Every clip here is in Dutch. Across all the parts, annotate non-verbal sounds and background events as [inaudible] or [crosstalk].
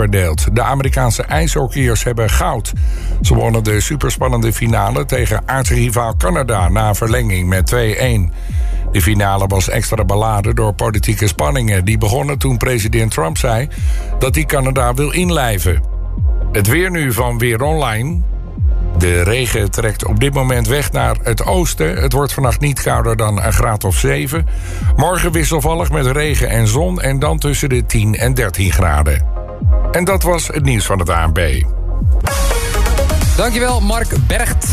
verdeeld. De Amerikaanse ijshockeyers hebben goud. Ze wonnen de superspannende finale tegen aartsrivaal Canada na verlenging met 2-1. De finale was extra beladen door politieke spanningen. Die begonnen toen president Trump zei dat hij Canada wil inlijven. Het weer nu van Weer Online. De regen trekt op dit moment weg naar het oosten. Het wordt vannacht niet kouder dan een graad of 7. Morgen wisselvallig met regen en zon en dan tussen de 10 en 13 graden. En dat was het nieuws van het ANB. Dankjewel, Mark Bergt.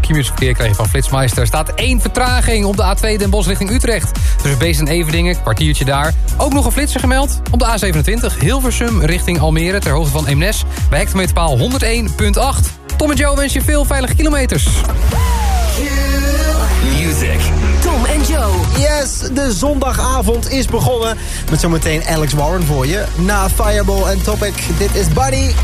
Krijg je van Flitsmeister. staat één vertraging op de A2 Den Bosch richting Utrecht. Tussen Beest en Everdingen, kwartiertje daar. Ook nog een flitser gemeld op de A27 Hilversum richting Almere... ter hoogte van Eemnes bij hectometerpaal 101.8. Tom en Joe wens je veel veilige kilometers. Yes, de zondagavond is begonnen. Met zometeen Alex Warren voor je. Na Fireball en Topic, dit is Buddy.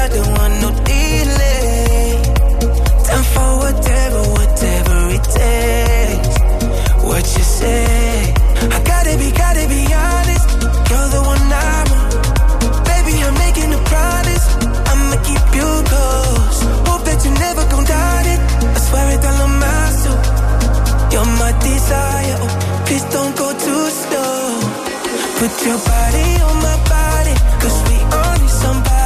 I don't want no. Time for whatever, whatever it takes. What you say? I gotta be, gotta be honest. You're the one I want. Baby, I'm making a promise. I'ma keep you close. Hope that you never doubt it. I swear it on my soul. You're my desire. Please don't go too slow. Put your body on my body. Cause we only somebody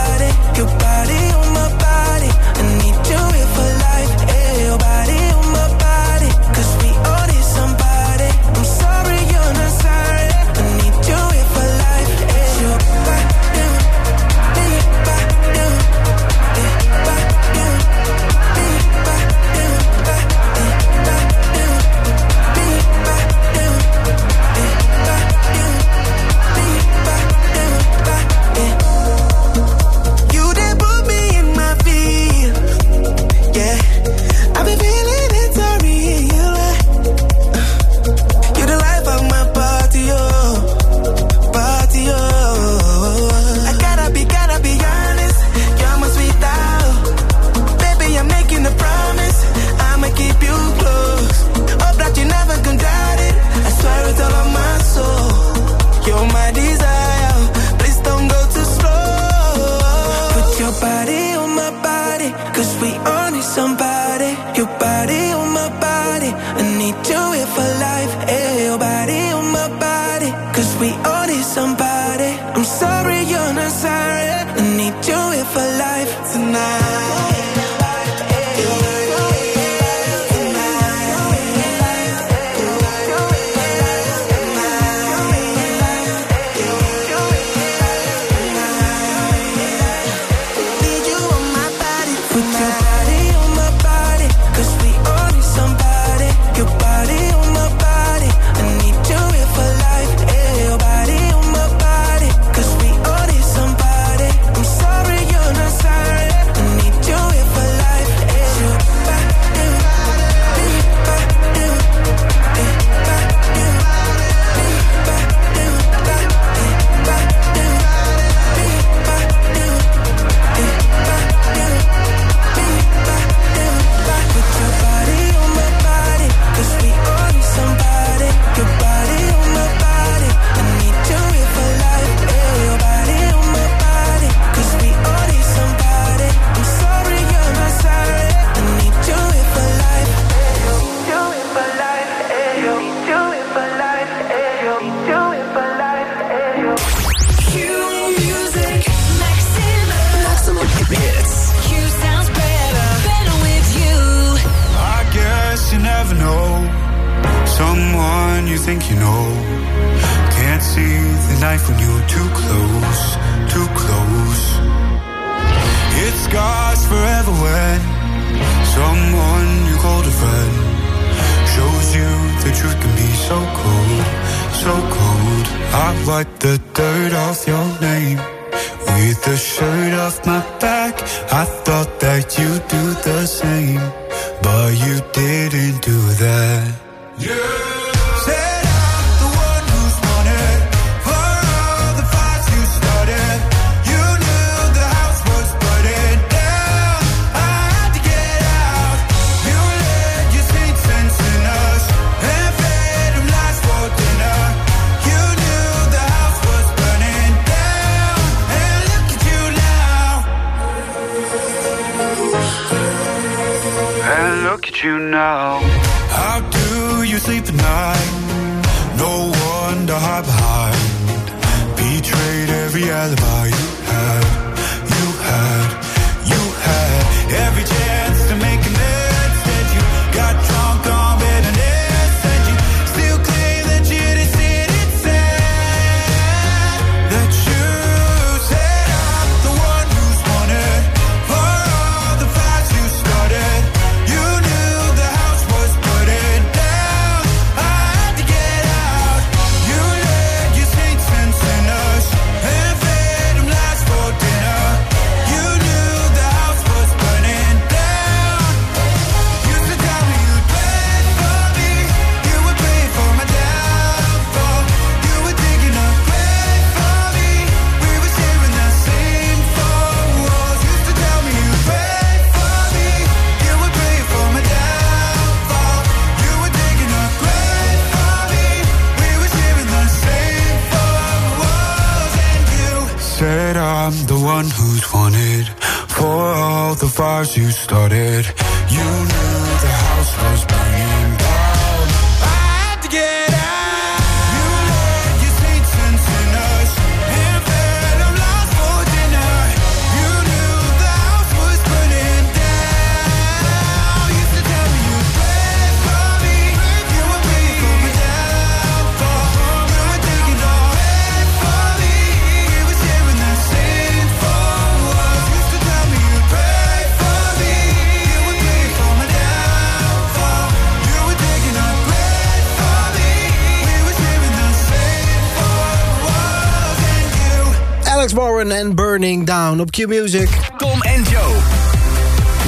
Down op Q-Music. Tom en Joe.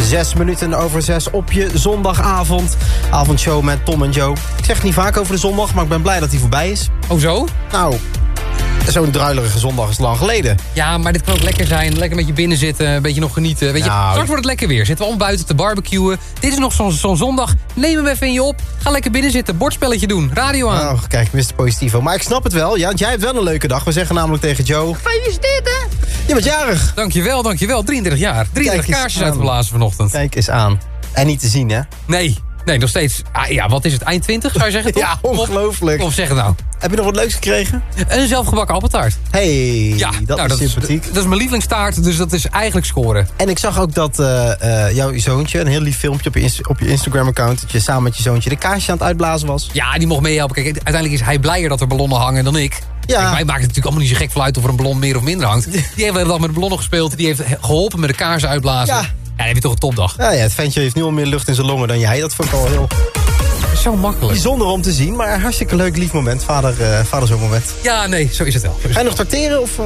Zes minuten over zes op je zondagavond. Avondshow met Tom en Joe. Ik zeg het niet vaak over de zondag, maar ik ben blij dat die voorbij is. Oh zo? Nou, zo'n druilerige zondag is lang geleden. Ja, maar dit kan ook lekker zijn. Lekker met je binnen zitten, een beetje nog genieten. Weet je, Nou, straks wordt het lekker weer. Zitten we allemaal buiten te barbecuen. Dit is nog zo'n zo'n zondag. Neem hem even in je op. Ga lekker binnen zitten. Bordspelletje doen. Radio aan. Oh, kijk, Mr. Positivo. Maar ik snap het wel, ja, want jij hebt wel een leuke dag. We zeggen namelijk tegen Joe... Gefeliciteerd, hè? Je bent jarig. Dankjewel, dankjewel. 33 jaar. 33 eens kaarsjes uitgeblazen vanochtend. Kijk eens aan. En niet te zien, hè? Nee, nee, nog steeds. Ah, ja, wat is het? Eind 20 zou je zeggen? [laughs] toch? Ja, ongelooflijk. Of, of zeg het nou. Heb je nog wat leuks gekregen? Een zelfgebakken appeltaart. hey, Ja, dat nou, is sympathiek. dat is mijn lievelingstaart, dus dat is eigenlijk scoren. En ik zag ook dat eh, eh, jouw zoontje, een heel lief filmpje op je, op je Instagram-account... dat je samen met je zoontje de kaarsjes aan het uitblazen was. Ja, die mocht meehelpen. Kijk, uiteindelijk is hij blijer dat er ballonnen hangen dan ik. Ja. Kijk, wij maken het natuurlijk allemaal niet zo gek van uit of er een ballon meer of minder hangt. [laughs] Die heeft de dag met de ballonnen gespeeld. Die heeft geholpen met de kaarsen uitblazen. Ja. Ja. dan heb je toch een topdag. Ja, ja, het ventje heeft nu al meer lucht in zijn longen dan jij. Dat vond ik al heel Zo makkelijk. bijzonder om te zien. Maar hartstikke leuk, lief moment. Vader, vader zo'n moment. Ja, nee, zo is het wel. Ga je nog tracteren? Of, eh?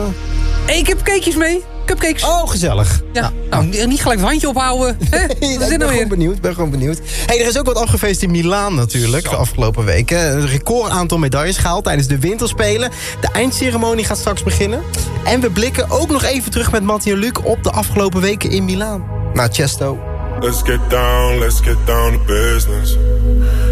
wel. Ik heb cakejes mee. Cupcakes. Oh, gezellig. Ja, nou, niet gelijk het handje ophouden. [laughs] Hè? Nee, ik ben nou gewoon benieuwd. ben gewoon benieuwd. Hey, er is ook wat afgefeest in Milaan natuurlijk, de afgelopen weken. Een record aantal medailles gehaald tijdens de winterspelen. De eindceremonie gaat straks beginnen. En we blikken ook nog even terug met Mathieu Luc op de afgelopen weken in Milaan. Naar Chesto. Let's get down, let's get down to business.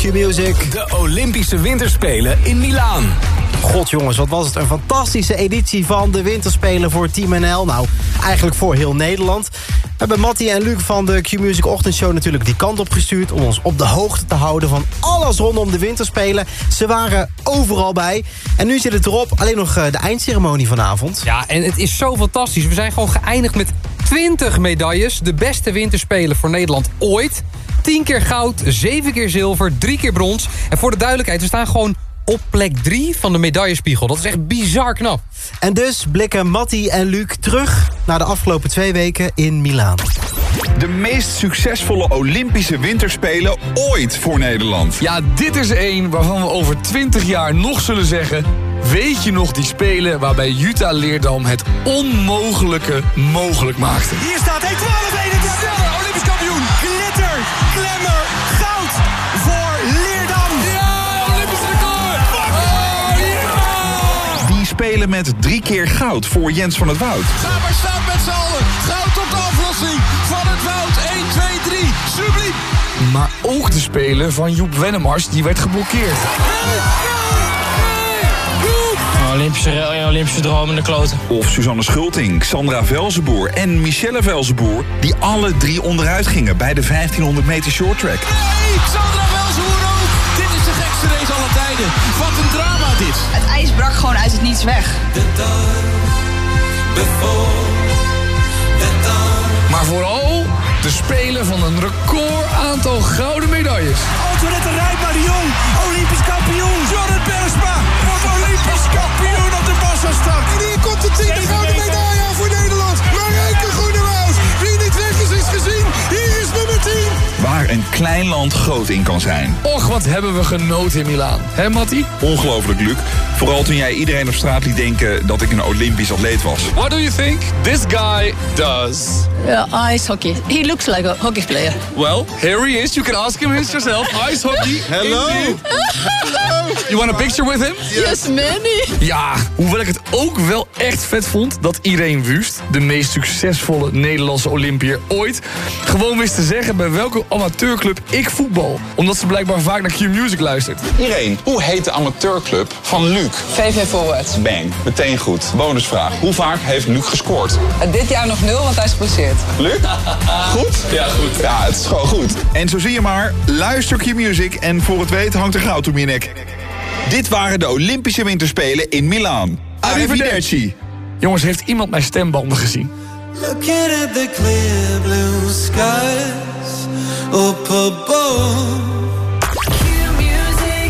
Q-Music. De Olympische Winterspelen in Milaan. God jongens, wat was het een fantastische editie van de Winterspelen voor Team NL. Nou, eigenlijk voor heel Nederland. We hebben Mattie en Luc van de Q-Music Ochtendshow natuurlijk die kant op gestuurd... om ons op de hoogte te houden van alles rondom de Winterspelen. Ze waren overal bij. En nu zit het erop, alleen nog eh, de eindceremonie vanavond. Ja, en het is zo fantastisch. We zijn gewoon geëindigd met 20 medailles. De beste winterspelen voor Nederland ooit. 10 keer goud, 7 keer zilver, 3 keer brons. En voor de duidelijkheid, we staan gewoon op plek 3 van de medaillespiegel. Dat is echt bizar knap. En dus blikken Mattie en Luc terug naar de afgelopen twee weken in Milaan. De meest succesvolle Olympische winterspelen ooit voor Nederland. Ja, dit is één waarvan we over 20 jaar nog zullen zeggen... Weet je nog die spelen waarbij Jutta Leerdam het onmogelijke mogelijk maakte? Hier staat hij 12 Olympisch kampioen. Glitter, klemmer, goud voor Leerdam. Ja, Olympisch record! Oh, ja! Die spelen met drie keer goud voor Jens van het Woud. Ga maar staan met z'n allen. Goud op de aflossing van het Woud. 1, 2, 3. Subliem. Maar ook de spelen van Joep Wennemars, die werd geblokkeerd. Olympische, Olympische droom in de kloten. Of Suzanne Schulting, Sandra Velzenboer en Michelle Velzenboer... die alle drie onderuit gingen bij de 1500 meter shorttrack. Hey, Sandra Welsenhoer ook. Dit is de gekste race aller tijden. Wat een drama dit. Het ijs brak gewoon uit het niets weg. Maar vooral spelen van een record aantal gouden medailles. Antoinette Rijpa de Jong, Olympisch kampioen. Jorrit Bersma wordt Olympisch kampioen op de Bosselstad. En hier komt de tiende gouden medaille aan voor Nederland. Marijke Groenewoud. Wie niet weg is, is gezien. Hier is nummer 10. Waar een klein land groot in kan zijn. Och, wat hebben we genoten in Milaan. Hè, Matti? Ongelooflijk, Luc. Vooral toen jij iedereen op straat liet denken dat ik een Olympisch atleet was. What do you think this guy does? Ja, ice hockey. He looks like a hockey player. Well, here he is. You can ask him yourself. Ice hockey. Hello. You want a picture with him? Yes, many. Ja, hoewel ik het ook wel echt vet vond dat Irene Wust, de meest succesvolle Nederlandse Olympiër ooit, gewoon wist te zeggen bij welke amateurclub ik voetbal. Omdat ze blijkbaar vaak naar Q-Music luistert. Irene, hoe heet de amateurclub van Luc? VV Forward. Bang, meteen goed. Bonusvraag. Hoe vaak heeft Luc gescoord? Dit jaar nog nul, want hij is geblesseerd. Luc? Goed? Ja, goed. Ja, het is gewoon goed. En zo zie je maar, luister Q-Music en voor het weet hangt er goud om je nek. Dit waren de Olympische Winterspelen in Milaan. Arrivederci. Jongens, heeft iemand mijn stembanden gezien? Looking at the clear blue skies up above.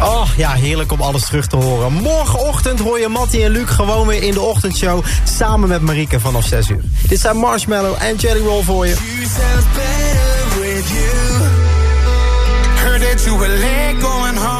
Oh ja, heerlijk om alles terug te horen. Morgenochtend hoor je Mattie en Luc gewoon weer in de ochtendshow... samen met Marieke vanaf 6 uur. Dit zijn Marshmallow en Jelly Roll voor je. You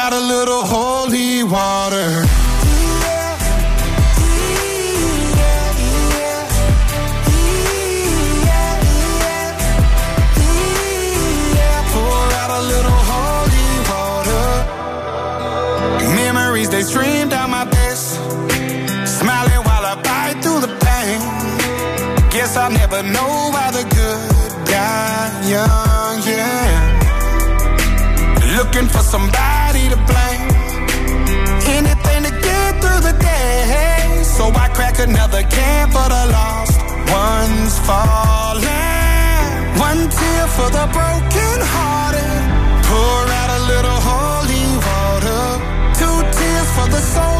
out a little holy water. They stream down my face. Smiling while I fight through the pain. Guess I'll never know why the good die young, yeah. Looking for somebody another can for the lost ones falling. One tear for the broken hearted. Pour out a little holy water. Two tears for the soul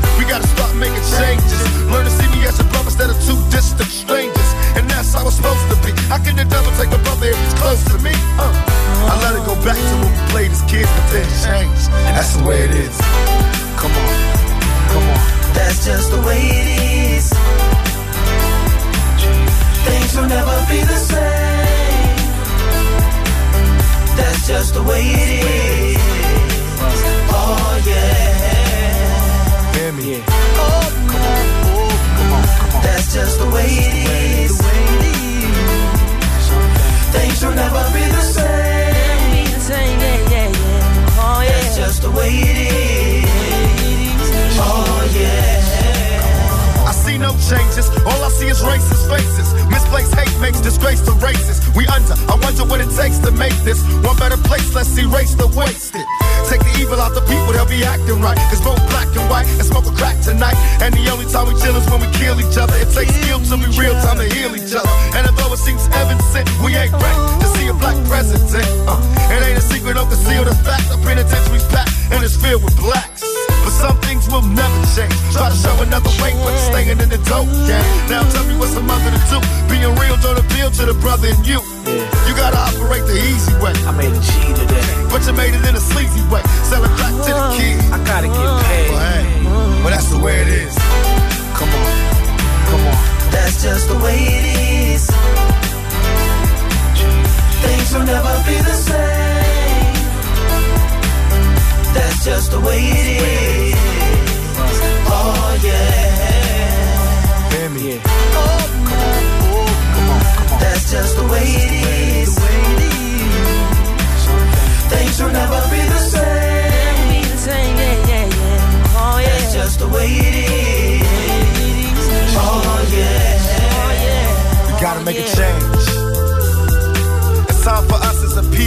Gotta start making changes. Learn to see me as a brother instead of two distant strangers. And that's how it's supposed to be. How can the devil take a brother if he's close to me? Uh. I let it go back to when we played as kids, but then changed. And that's the way it is. Come on, come on. That's just the way it is. Things will never be the same. That's just the way it is. Oh yeah. Hear me? Oh, come on. Oh, come on, come on. That's just the way it is. Things will never be the same. Oh, That's just the way it is. Oh yeah. I see no changes. All I see is racist faces. Misplaced hate makes disgrace to races. We under. I wonder what it takes to make this one better place. Let's erase the wasted. Take the evil out the people, they'll be acting right. Cause both black and white and smoke a crack tonight. And the only time we chill is when we kill each other. It takes skill to be real time to heal each other. And although it seems heaven sent, we ain't ready to see a black president. Uh, it ain't a secret, don't conceal the fact. The penitentiary's packed and it's filled with blacks. Some things will never change. Try to show another way, but staying in the dope game. Now tell me what's a mother to do. Being real don't appeal to the brother in you. You gotta operate the easy way. I made a G today. But you made it in a sleazy way. Selling crack to the kids. I gotta get paid. Well, hey, well, that's the way it is. Come on, come on. That's just the way it is. Things will never be the same. That's just the way it is.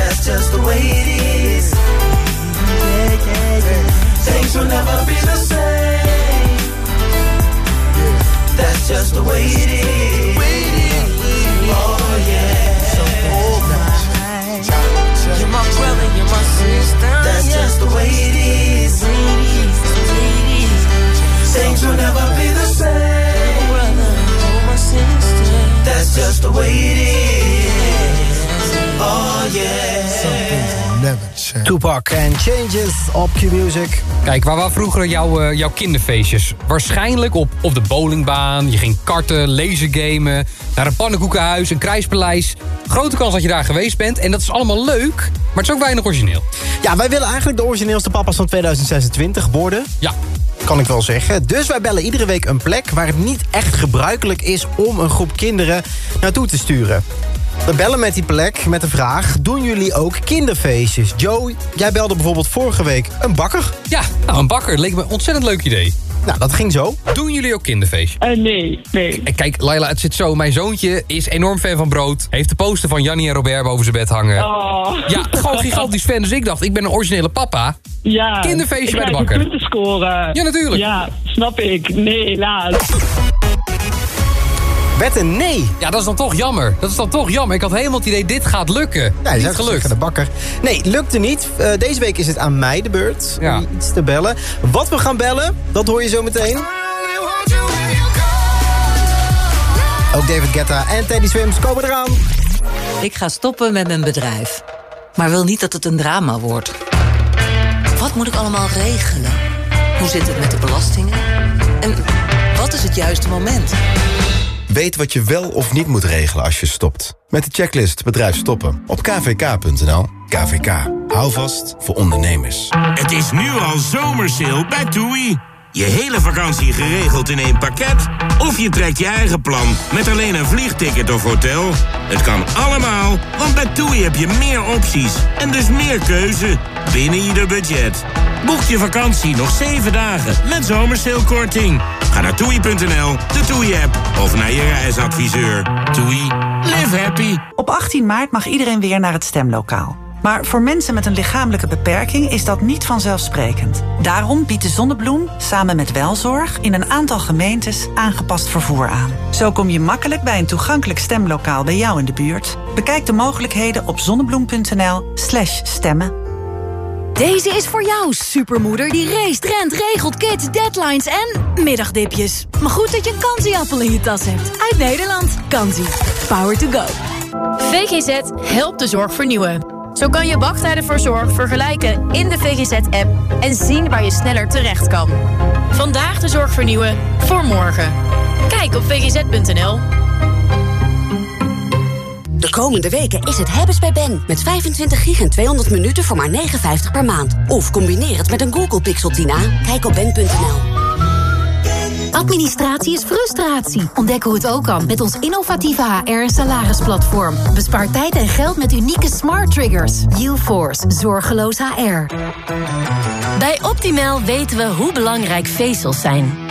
That's just the way it is. Things will never be the same. That's just the way it is. Oh yeah. You're my brother, you're my sister. Change. Tupac en Changes op Q-Music. Kijk, waar waren vroeger jouw, eh, jouw kinderfeestjes? Waarschijnlijk op, op de bowlingbaan. Je ging karten, lasergamen, naar een pannenkoekenhuis, een kruispaleis. Grote kans dat je daar geweest bent. En dat is allemaal leuk, maar het is ook weinig origineel. Ja, wij willen eigenlijk de origineelste papa's van 2026 worden. Ja. Kan ik wel zeggen. Dus wij bellen iedere week een plek waar het niet echt gebruikelijk is om een groep kinderen naartoe te sturen. We bellen met die plek met de vraag, doen jullie ook kinderfeestjes? Joe, jij belde bijvoorbeeld vorige week een bakker. Ja, nou, een bakker leek me een ontzettend leuk idee. Nou, dat ging zo. Doen jullie ook kinderfeestje? Eh, nee, nee. Kijk, Laila, het zit zo. Mijn zoontje is enorm fan van brood. Heeft de poster van Jannie en Robert boven zijn bed hangen. Oh. Ja, gewoon gigantisch fan. Dus ik dacht, ik ben een originele papa. Ja. Kinderfeestje ik bij de bakker. punten scoren. Ja, natuurlijk. Ja, snap ik. Nee, helaas. Werd een nee. Ja, dat is dan toch jammer. Dat is dan toch jammer. Ik had helemaal het idee, dit gaat lukken. Ja, je Niet gelukt. de bakker. Nee, lukte niet. Eh, deze week is het aan mij de beurt Ja. om iets te bellen. Wat we gaan bellen, dat hoor je zo meteen. Ook David Guetta en Teddy Swims komen eraan. Ik ga stoppen met mijn bedrijf. Maar wil niet dat het een drama wordt. Wat moet ik allemaal regelen? Hoe zit het met de belastingen? En wat is het juiste moment? Weet wat je wel of niet moet regelen als je stopt. Met de checklist Bedrijf Stoppen op kvk.nl. KVK. Hou vast voor ondernemers. Het is nu al zomersale bij TUI. Je hele vakantie geregeld in één pakket? Of je trekt je eigen plan met alleen een vliegticket of hotel? Het kan allemaal, want bij TUI heb je meer opties en dus meer keuze binnen ieder budget. Boek je vakantie nog 7 dagen met zomersalekorting. Ga naar toei.nl, de TUI-app of naar je reisadviseur. TUI, live happy. Op 18 maart mag iedereen weer naar het stemlokaal. Maar voor mensen met een lichamelijke beperking is dat niet vanzelfsprekend. Daarom biedt de Zonnebloem samen met Welzorg in een aantal gemeentes aangepast vervoer aan. Zo kom je makkelijk bij een toegankelijk stemlokaal bij jou in de buurt. Bekijk de mogelijkheden op zonnebloem.nl/slash stemmen. Deze is voor jou, supermoeder die race, rent, regelt, kids, deadlines en middagdipjes. Maar goed dat je een kansieappel in je tas hebt. Uit Nederland. Kansie. Power to go. VGZ helpt de zorg vernieuwen. Zo kan je wachttijden voor zorg vergelijken in de VGZ-app en zien waar je sneller terecht kan. Vandaag de zorg vernieuwen voor morgen. Kijk op vgz.nl. De komende weken is het hebben's bij Ben. Met 25 gig en 200 minuten voor maar 59 per maand. Of combineer het met een Google Pixel 10a. Kijk op ben.nl. Administratie is frustratie. Ontdek hoe het ook kan met ons innovatieve HR- en salarisplatform. Bespaar tijd en geld met unieke smart triggers. UForce. Zorgeloos HR. Bij Optimal weten we hoe belangrijk vezels zijn.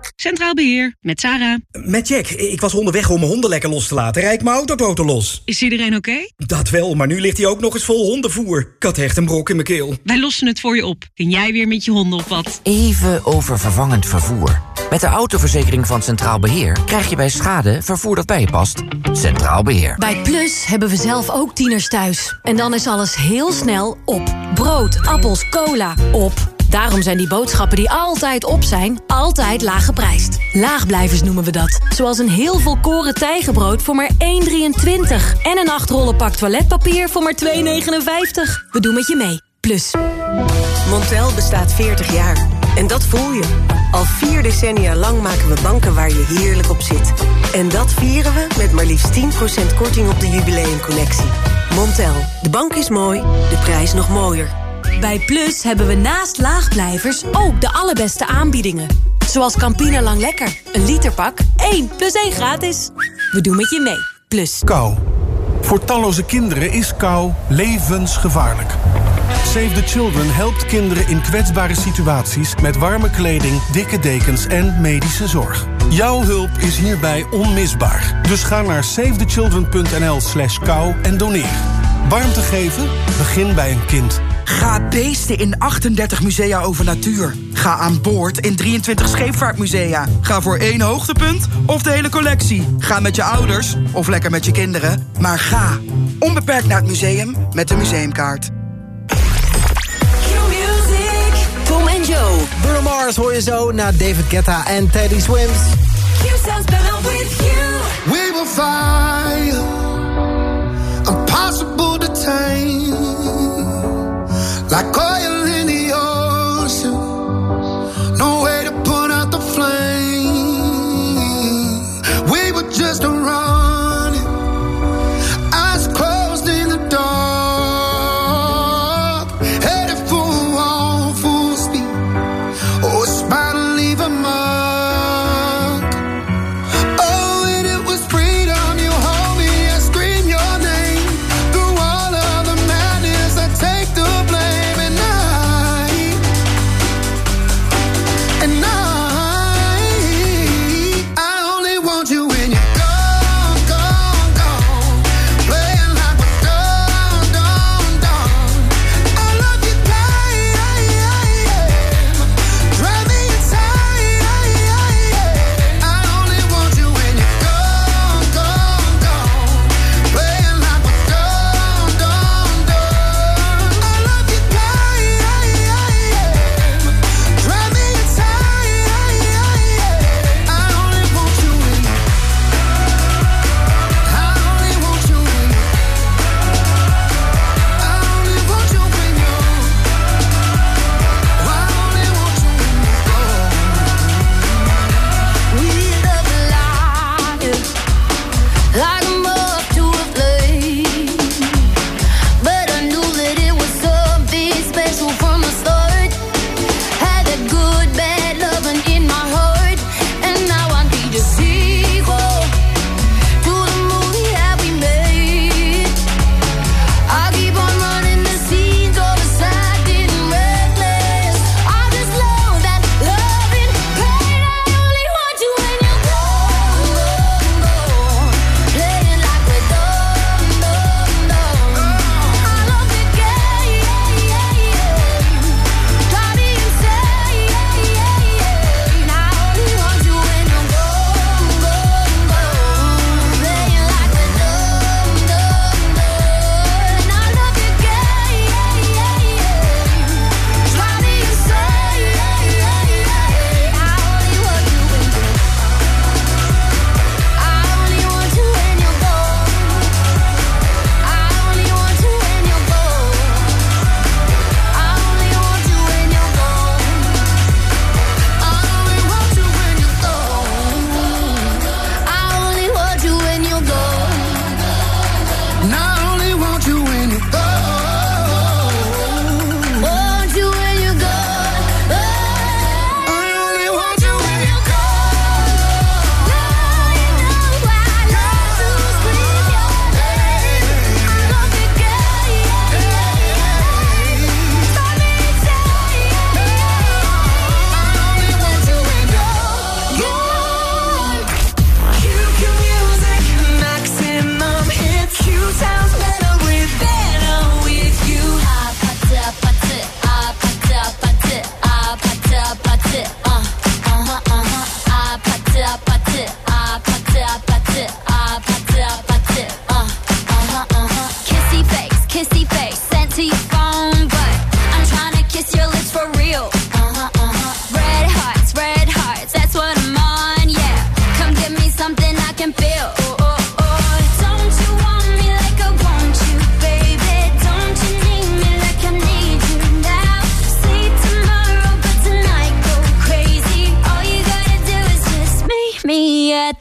Centraal Beheer, met Sarah. Met Jack. Ik was onderweg om mijn honden lekker los te laten. Rijd mijn autoboten los. Is iedereen oké? Dat wel, maar nu ligt hij ook nog eens vol hondenvoer. Ik had echt een brok in mijn keel. Wij lossen het voor je op. Kun jij weer met je honden op wat? Even over vervangend vervoer. Met de autoverzekering van Centraal Beheer krijg je bij schade vervoer dat bij je past. Centraal Beheer. Bij Plus hebben we zelf ook tieners thuis. En dan is alles heel snel op. Brood, appels, cola, op. Daarom zijn die boodschappen die altijd op zijn, altijd laag geprijsd. Laagblijvers noemen we dat. Zoals een heel volkoren tijgenbrood voor maar 1,23. En een 8 rollen pak toiletpapier voor maar 2,59. We doen met je mee. Plus. Montel bestaat 40 jaar. En dat voel je. Al vier decennia lang maken we banken waar je heerlijk op zit. En dat vieren we met maar liefst 10% korting op de jubileumconnectie. Montel. De bank is mooi, de prijs nog mooier. Bij Plus hebben we naast laagblijvers ook de allerbeste aanbiedingen. Zoals Campina Lang Lekker. Een literpak, 1 plus 1 gratis. We doen met je mee. Plus. Kou. Voor talloze kinderen is kou levensgevaarlijk. Save the Children helpt kinderen in kwetsbare situaties... met warme kleding, dikke dekens en medische zorg. Jouw hulp is hierbij onmisbaar. Dus ga naar savethechildren.nl slash kou en doneer. Warmte geven? Begin bij een kind. Ga beesten in 38 musea over natuur. Ga aan boord in 23 scheepvaartmusea. Ga voor één hoogtepunt of de hele collectie. Ga met je ouders of lekker met je kinderen. Maar ga onbeperkt naar het museum met de museumkaart. Tom en Joe. Bruno Mars hoor je zo na David Guetta en Teddy Swims. We will fire, impossible to tame, like oil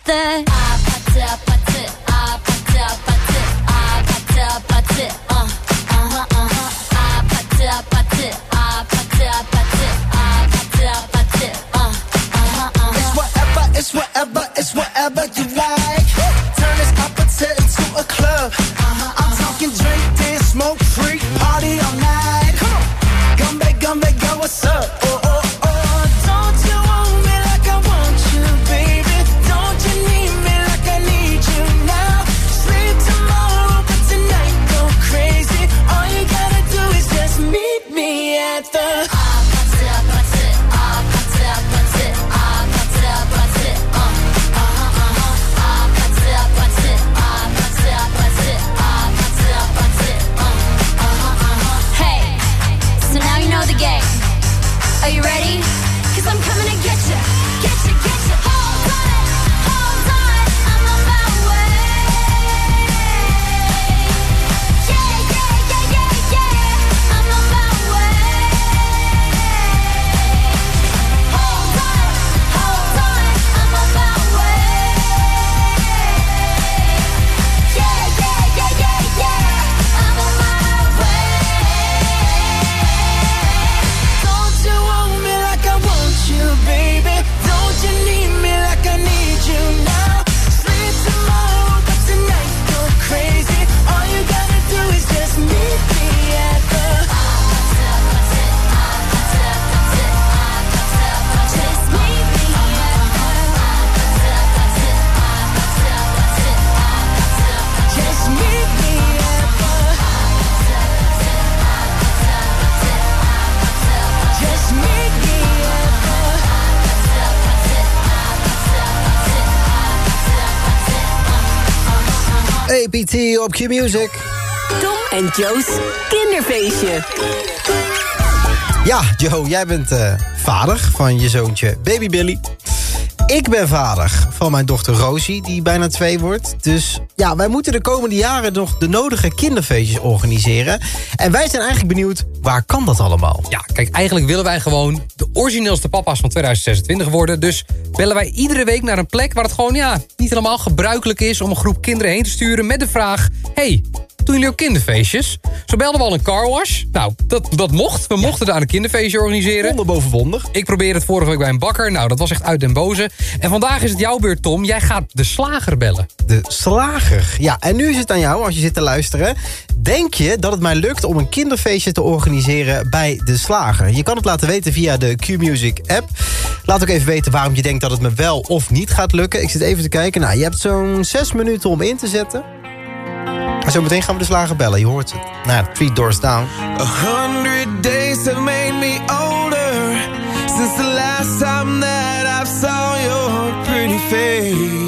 the APT op Q-Music. Tom en Joe's kinderfeestje. Ja, Joe, jij bent eh, vader van je zoontje Baby Billy. Ik ben vader van mijn dochter Rosie, die bijna twee wordt. Dus ja, wij moeten de komende jaren nog de nodige kinderfeestjes organiseren. En wij zijn eigenlijk benieuwd, waar kan dat allemaal? Ja, kijk, eigenlijk willen wij gewoon de origineelste papa's van 2026 worden. Dus bellen wij iedere week naar een plek waar het gewoon ja, niet helemaal gebruikelijk is... om een groep kinderen heen te sturen met de vraag... hey, doen jullie ook kinderfeestjes? Zo belden we al een carwash. Nou, dat, dat mocht. We mochten daar een kinderfeestje organiseren. Wonder boven wonder. Ik probeerde het vorige week bij een bakker. Nou, dat was echt uit den boze. En vandaag is het jouw beurt, Tom. Jij gaat de slager bellen. De slager. Ja, en nu is het aan jou als je zit te luisteren. Denk je dat het mij lukt om een kinderfeestje te organiseren bij de slager? Je kan het laten weten via de Q-Music app. Laat ook even weten waarom je denkt dat het me wel of niet gaat lukken. Ik zit even te kijken. Nou, je hebt zo'n zes minuten om in te zetten. En zo meteen gaan we de slager bellen. Je hoort het. Nou, Three Doors Down. A hundred days have made me older since the last time that I saw your pretty face.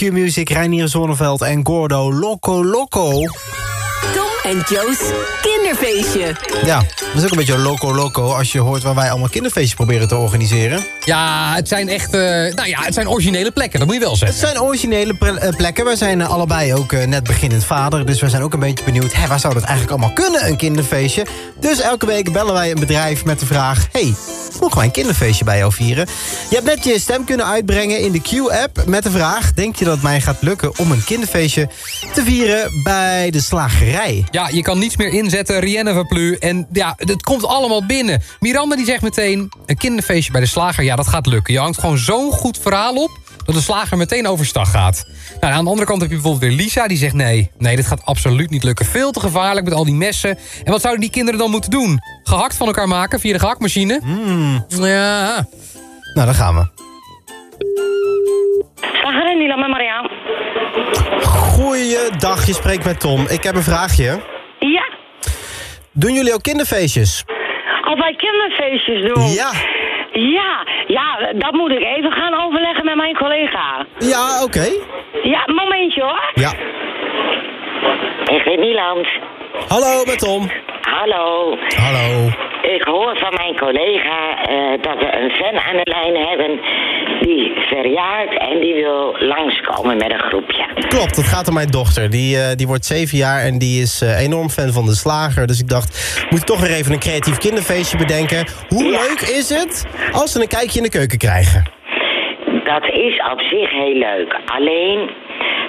Q-Music. Reinier Zonneveld en Gordo Loco Loco. Tom en Joe's kinderfeestje. Ja, dat is ook een beetje loco loco als je hoort waar wij allemaal kinderfeestjes proberen te organiseren. Ja, het zijn echt, eh, nou ja, het zijn originele plekken, dat moet je wel Het zeggen. zijn originele eh, plekken. Wij zijn eh, allebei ook net beginnend vader. Dus we zijn ook een beetje benieuwd, hè, waar zou dat eigenlijk allemaal kunnen, een kinderfeestje? Dus elke week bellen wij een bedrijf met de vraag... hey, mogen wij een kinderfeestje bij jou vieren? Je hebt net je stem kunnen uitbrengen in de Q-app met de vraag... denk je dat het mij gaat lukken om een kinderfeestje te vieren bij de slagerij? Ja, je kan niets meer inzetten, Rienne Verplu. En ja, het komt allemaal binnen. Miranda die zegt meteen, een kinderfeestje bij de slager, ja, dat gaat lukken. Je hangt gewoon zo'n goed verhaal op... dat de slager meteen overstag gaat. Nou, aan de andere kant heb je bijvoorbeeld weer Lisa, die zegt... nee, nee, dit gaat absoluut niet lukken. Veel te gevaarlijk met al die messen. En wat zouden die kinderen dan moeten doen? Gehakt van elkaar maken via de gehaktmachine? Ja. Nou, daar gaan we. Goeiedag, je spreekt met Tom. Ik heb een vraagje. Doen jullie ook kinderfeestjes? als wij kinderfeestjes doen. Ja. Ja, ja, dat moet ik even gaan overleggen met mijn collega. Ja, oké. Ja, momentje hoor. Ja. Ik ben Nieland. Hallo, met Tom. Hallo. Hallo. Ik hoor van mijn collega eh, dat we een fan aan de lijn hebben die verjaart en die wil langskomen met een groepje. Klopt, het gaat om mijn dochter. Die, eh, die wordt zeven jaar en die is eh, enorm fan van de slager. Dus ik dacht, moet ik toch weer even een creatief kinderfeestje bedenken. Hoe leuk is het als ze een kijkje in de keuken krijgen? Dat is op zich heel leuk. Alleen,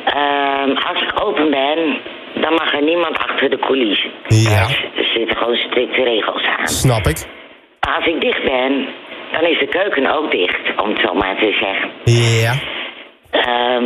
ehm, als ik open ben, dan mag er niemand achter de coulissen. Ja. Er zitten gewoon strikte regels aan. Snap ik. Als ik dicht ben, dan is de keuken ook dicht, om het zo maar te zeggen. Ja. Ehm,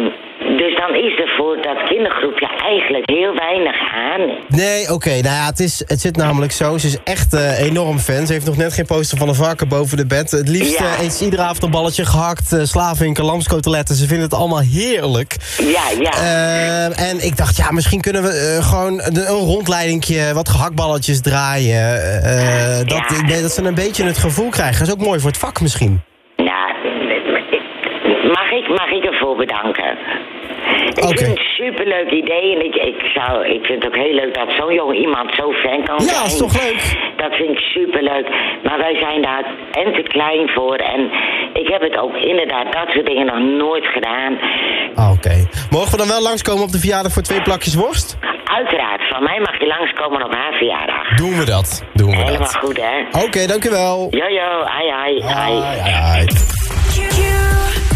dus dan is er voor dat kindergroepje eigenlijk heel weinig aan. Nee, oké. nou ja, het, is, het zit namelijk zo. Ze is echt eh, enorm fan. Ze heeft nog net geen poster van een varken boven de bed. Het liefst Ja. eh, eet ze iedere avond een balletje gehakt, uh, slavinken, lamskoteletten. Ze vinden het allemaal heerlijk. Ja, ja. Eh, en ik dacht, ja, misschien kunnen we eh, gewoon een, rondleidingje, wat gehaktballetjes draaien. eh, dat, dat ze een beetje het gevoel krijgen. Dat is ook mooi voor het vak misschien. Nou, mag ik, bedanken? Ik vind het een superleuk idee en ik, ik, zou, ik vind het ook heel leuk dat zo'n jong iemand zo fan kan zijn. Ja, is toch leuk? Dat vind ik superleuk. Maar wij zijn daar en te klein voor en ik heb het ook inderdaad dat soort dingen nog nooit gedaan. Ah, Oké. Mogen we dan wel langskomen op de verjaardag voor twee plakjes worst? Uiteraard, van mij mag je langskomen op haar verjaardag. Doen we dat. Doen we Helemaal dat. goed, hè? Oké, dankjewel. Jojo, ai ai, ai. Ai.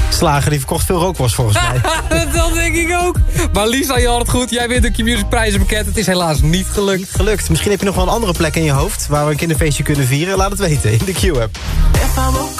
Slager die verkocht veel rookworst volgens mij. [laughs] dat denk ik ook. Maar Lisa, je had het goed. Jij wint een Q-Music prijzenpakket. Het is helaas niet gelukt. Gelukt. Misschien heb je nog wel een andere plek in je hoofd... waar we een kinderfeestje kunnen vieren. Laat het weten in de Q-app. If I woke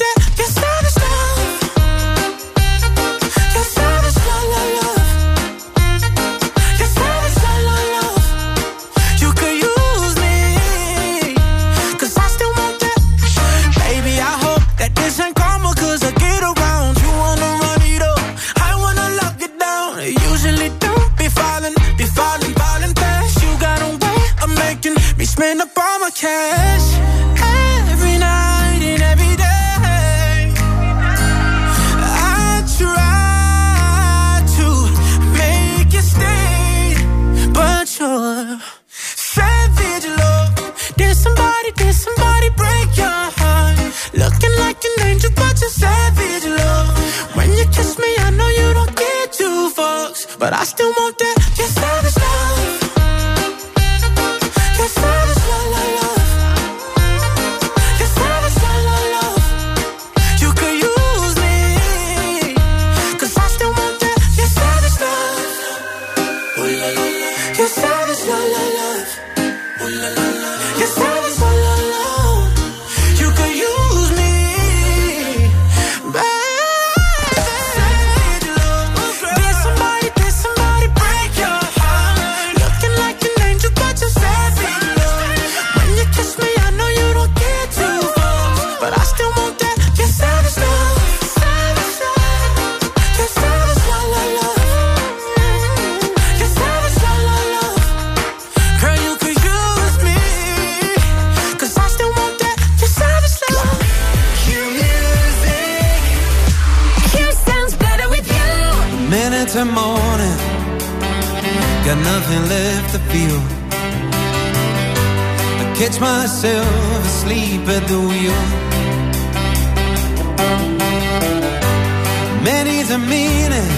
but I still want that. Savage Of morning, got nothing left to feel. I catch myself asleep at the wheel. Many's a meaning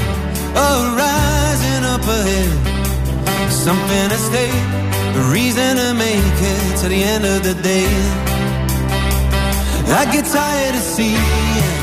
of rising up ahead. Something to stay, a reason to make it to the end of the day. I get tired of seeing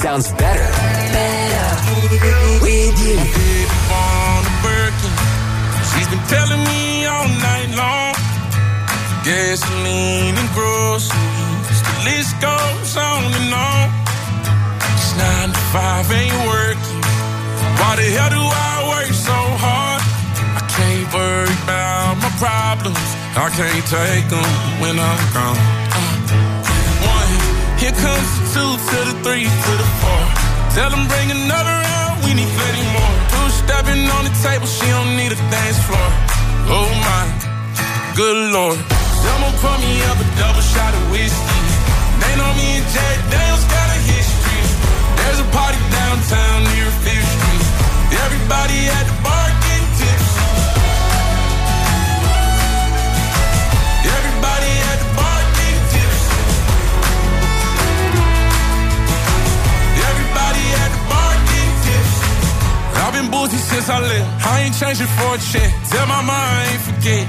sounds better. Better with you. on a Birkin. She's been telling me all night long. Gasoline and groceries, the list goes on and on. This nine to five ain't working. Why the hell do I work so hard? I can't worry about my problems. I can't take them when I'm gone. Comes the two to the three to the four. Tell them bring another round, we need plenty more. Two stepping on the table, she don't need a dance floor. Oh my, good lord. Someone pour me up a double shot of whiskey. They know me and Jack Daniels got a history. I ain't changing for a check. Tell my mind I ain't forget.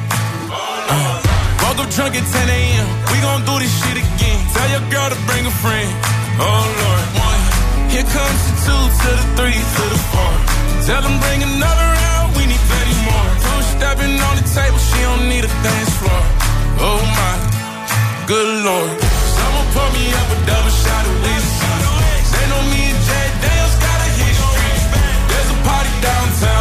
Uh, woke up drunk at 10 a.m. We gon' do this shit again. Tell your girl to bring a friend. Oh Lord, one. Here comes the two to the three to the four. Tell them bring another round. We need plenty more. Two stepping on the table. She don't need a dance floor. Oh my, good lord. Someone pour me up a double shot of whiskey. They know me and Jack Daniels got a history. There's a party downtown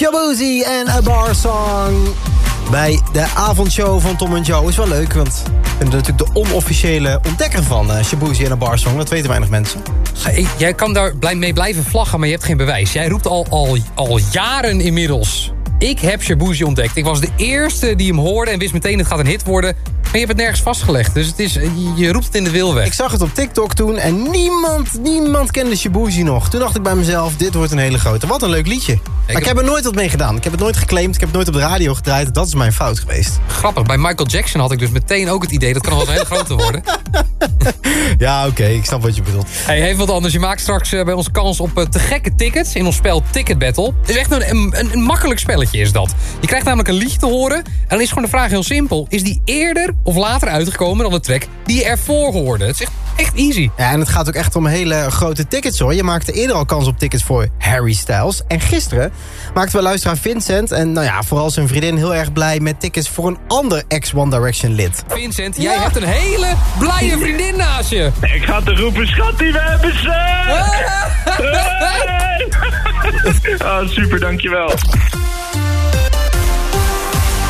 Shabuzi en A Bar Song. Bij de avondshow van Tom en Joe is wel leuk, want ik ben natuurlijk de onofficiële ontdekker van uh, en A Bar Song. Dat weten weinig mensen. Jij kan daar blij- mee blijven vlaggen, maar je hebt geen bewijs. Jij roept al, al, al jaren inmiddels. Ik heb Shabuzi ontdekt. Ik was de eerste die hem hoorde en wist meteen het gaat een hit worden. Maar je hebt het nergens vastgelegd. Dus het is, je- je roept het in de wil weg. Ik zag het op TikTok toen en niemand, niemand kende Shabuzi nog. Toen dacht ik bij mezelf, dit wordt een hele grote. Wat een leuk liedje. Maar ik heb er nooit wat mee gedaan. Ik heb het nooit geclaimd, ik heb het nooit op de radio gedraaid. Dat is mijn fout geweest. Grappig, bij Michael Jackson had ik dus meteen ook het idee... dat kan wel een hele grote worden. [laughs] Ja, oké, ik snap wat je bedoelt. Hey, even wat anders. Je maakt straks eh, bij ons kans op eh, te gekke tickets in ons spel Ticket Battle. Het is echt een, een, een makkelijk spelletje is dat. Je krijgt namelijk een liedje te horen. En dan is gewoon de vraag heel simpel. Is die eerder of later uitgekomen dan de track die je ervoor hoorde? Het is echt, echt easy. Ja, en het gaat ook echt om hele grote tickets hoor. Je maakte eerder al kans op tickets voor Harry Styles. En gisteren maakten we luisteraar Vincent... en nou ja, vooral zijn vriendin heel erg blij met tickets voor een ander ex-One Direction lid. Vincent, jij hebt een hele blije vriendin naast je. Ik ga te roepen, schattie, we hebben ze! [laughs] Hey! Ah, [laughs] super, dankjewel.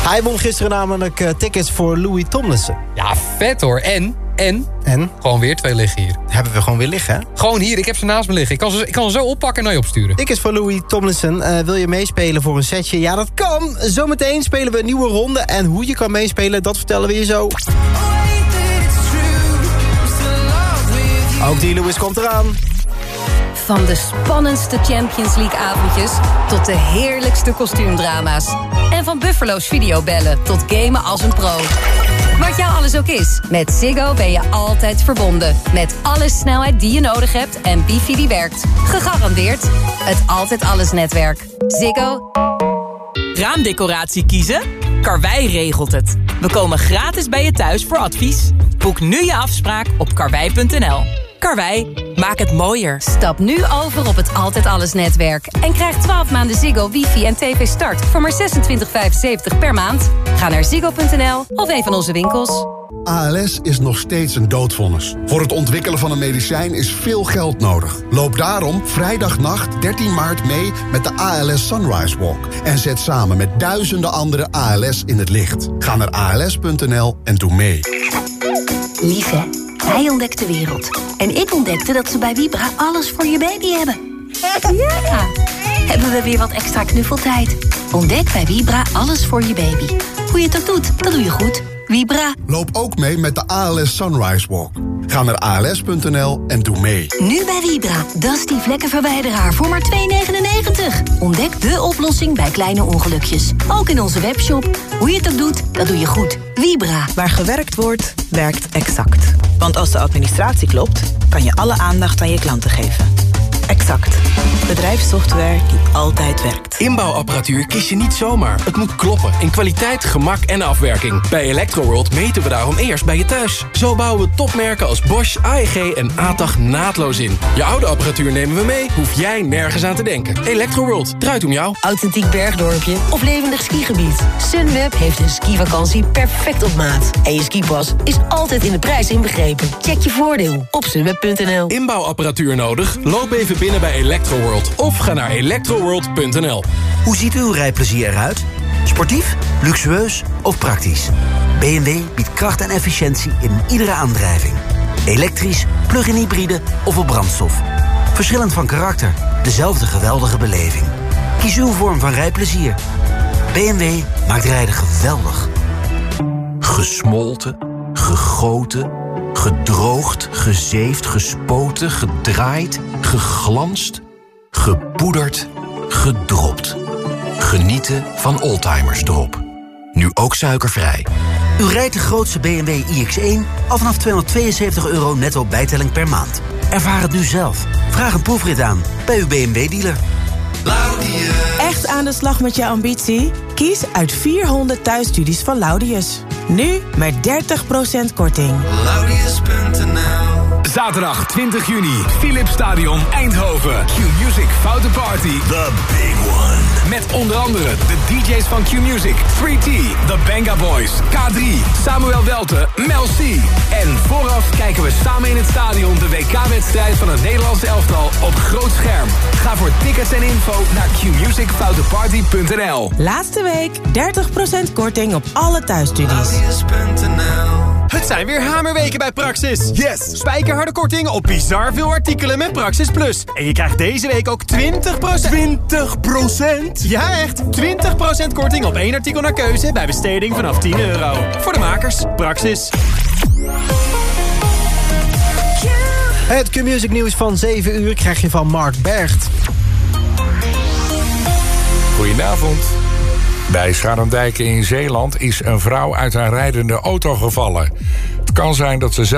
Hij won gisteren namelijk eh, tickets voor Louis Tomlinson. Ja, vet hoor. En, en, En? gewoon weer twee liggen hier. Hebben we gewoon weer liggen, hè? Gewoon hier, ik heb ze naast me liggen. Ik kan ze, ik kan ze zo oppakken en naar je opsturen. Tickets voor Louis Tomlinson. Eh, wil je meespelen voor een setje? Ja, dat kan. Zometeen spelen we een nieuwe ronde. En hoe je kan meespelen, dat vertellen we je zo. Ook die Louis komt eraan. Van de spannendste Champions League avondjes tot de heerlijkste kostuumdrama's. En van Buffalo's videobellen tot gamen als een pro. Wat jou alles ook is, met Ziggo ben je altijd verbonden. Met alle snelheid die je nodig hebt en wifi die werkt. Gegarandeerd het Altijd Alles netwerk. Ziggo. Raamdecoratie kiezen? Karwei regelt het. We komen gratis bij je thuis voor advies. Boek nu je afspraak op karwei.nl. Karwei, maak het mooier. Stap nu over op het Altijd Alles netwerk. En krijg 12 maanden Ziggo, wifi en tv start voor maar 26,75 per maand. Ga naar ziggo.nl of een van onze winkels. ALS is nog steeds een doodvonnis. Voor het ontwikkelen van een medicijn is veel geld nodig. Loop daarom vrijdagnacht 13 maart mee met de ALS Sunrise Walk. En zet samen met duizenden andere ALS in het licht. Ga naar als.nl en doe mee. Lief hè? Hij ontdekt de wereld. En ik ontdekte dat ze bij Vibra alles voor je baby hebben. Ja! Hebben we weer wat extra knuffeltijd. Ontdek bij Vibra alles voor je baby. Hoe je het ook doet, dat doe je goed. Vibra. Loop ook mee met de ALS Sunrise Walk. Ga naar als.nl en doe mee. Nu bij Vibra. Dusty vlekkenverwijderaar voor maar 2,99. Ontdek de oplossing bij kleine ongelukjes. Ook in onze webshop. Hoe je het ook doet, dat doe je goed. Vibra. Waar gewerkt wordt, werkt exact. Want als de administratie klopt, kan je alle aandacht aan je klanten geven. Exact. Bedrijfssoftware die altijd werkt. Inbouwapparatuur kies je niet zomaar. Het moet kloppen in kwaliteit, gemak en afwerking. Bij Electroworld meten we daarom eerst bij je thuis. Zo bouwen we topmerken als Bosch, AEG en ATAG naadloos in. Je oude apparatuur nemen we mee, hoef jij nergens aan te denken. Electroworld, draait om jou. Authentiek bergdorpje of levendig skigebied. Sunweb heeft een skivakantie perfect op maat. En je skipas is altijd in de prijs inbegrepen. Check je voordeel op sunweb.nl. Inbouwapparatuur nodig? Loop even binnen bij Electroworld of ga naar electroworld.nl. Hoe ziet uw rijplezier eruit? Sportief, luxueus of praktisch? BMW biedt kracht en efficiëntie in iedere aandrijving. Elektrisch, plug-in hybride of op brandstof. Verschillend van karakter, dezelfde geweldige beleving. Kies uw vorm van rijplezier. BMW maakt rijden geweldig. Gesmolten, gegoten, gedroogd, gezeefd, gespoten, gedraaid, geglanst, gepoederd, gedropt. Genieten van Oldtimers Drop. Nu ook suikervrij. U rijdt de grootste BMW iX1 al vanaf 272 euro netto bijtelling per maand. Ervaar het nu zelf. Vraag een proefrit aan bij uw BMW-dealer. Echt aan de slag met je ambitie? Kies uit 400 thuisstudies van Laudius. Nu met 30% korting. Laudius.nl Zaterdag 20 juni, Philips Stadion Eindhoven. Q-Music Foute Party. The Big One. Met onder andere de DJ's van Q-Music, 3T, The Banga Boys, K3, Samuel Welte, Mel C. En vooraf kijken we samen in het stadion de WK-wedstrijd van het Nederlandse elftal op groot scherm. Ga voor tickets en info naar qmusicfouteparty.nl. Laatste week 30% korting op alle thuisstudies. Het zijn weer hamerweken bij Praxis. Yes! Spijkerharde korting op bizar veel artikelen met Praxis Plus. En je krijgt deze week ook 20%... 20%? Ja, echt! 20% korting op één artikel naar keuze bij besteding vanaf 10 euro. Voor de makers, Praxis. Het Q-Music nieuws van 7 uur krijg je van Mark Bergt. Goedenavond. Bij Scharendijken in Zeeland is een vrouw uit een rijdende auto gevallen. Het kan zijn dat ze zelf